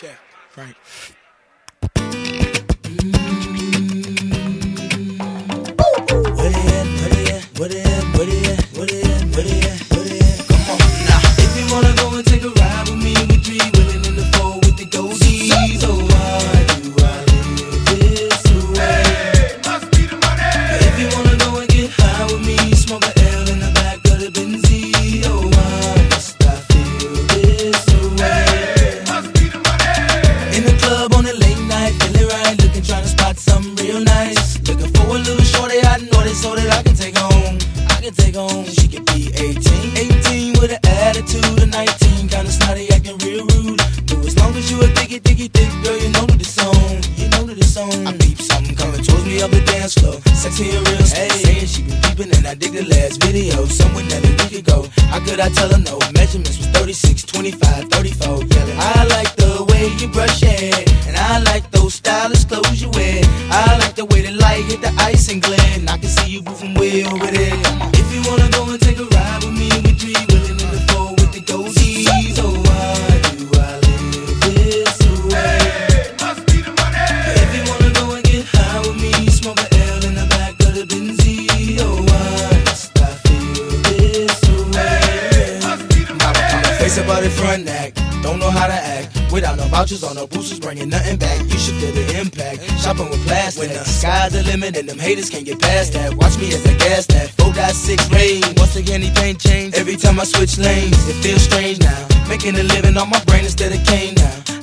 Yeah, right. Where they at? Where they at? Where they Can take home. She could be 18, 18 with an attitude of 19, kinda snotty, acting real rude. But as long as you a diggy, diggy, thick girl, you know that it's on. You know that it's on. I peep something coming towards me up the dance floor. Sexy and real, hey. Saying she been peeping and I dig the last video. Someone that a week ago. How could I tell her no? Measurements was 36, 25, 34. Yelling, I like the way you brush your hair, and I like those stylish clothes you wear. I like the way the light hit the ice and glare. The front act, don't know how to act. Without no vouchers or no boosters, bringing nothing back. You should feel the impact. Shopping with plastic. When the sky's the limit and them haters can't get past that. Watch me as I gas that. 4.6 range. Once again, anything change. Every time I switch lanes, it feels strange now. Making a living on my brain instead of cane now.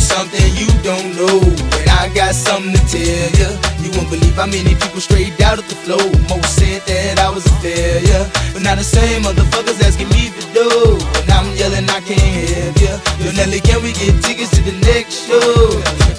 something you don't know. I got something to tell ya. You won't believe how many people straight out of the flow. Most said that I was a failure. But now the same motherfuckers asking me for dough. And I'm yelling, I can't help ya. Yo, Nelly, can we get tickets to the next show?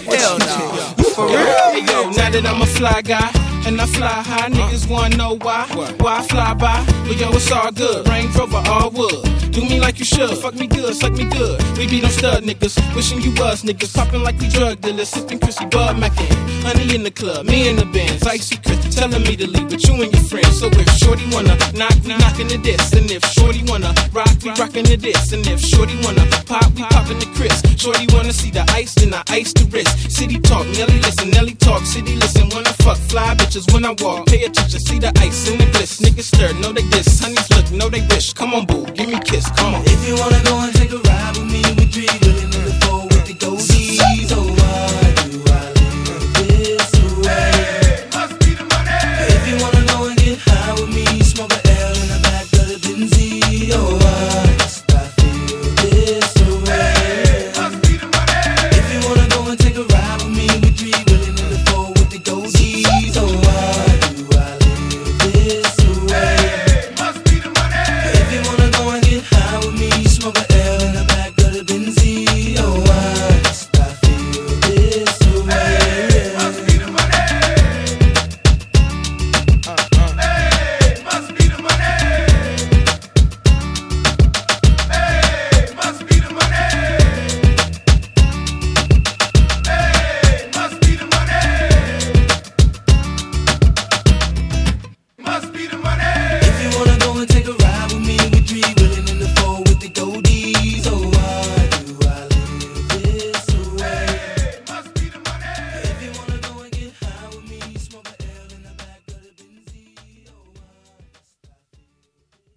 Hell no. For real? Yo, now that I'm a fly guy and I fly high, niggas wanna know why. Why I fly by? But yo, it's all good. Range Rover, all wood. Do me like you should. Fuck me good, suck me good. We be them stud niggas. Wishing you was niggas. Popping like we drug dealers. Sipping Chrissy Bud Mackin. Honey in the club, me in the Benz. Icy Chris telling me to leave with you and your friends. So if Shorty wanna knock, we knockin' the this. And if Shorty wanna rock, we rockin' the this. And if Shorty wanna pop, we poppin' the Chris. Shorty wanna see the ice, then I ice the wrist. City talk, Nelly listen, Nelly talk, city listen. Fuck, fly bitches when I walk. Pay attention, see the ice in the bliss. Niggas stir, know they diss. Honeys look, know they wish. Come on, boo, give me kiss, come on. If you wanna go and take a ride with me,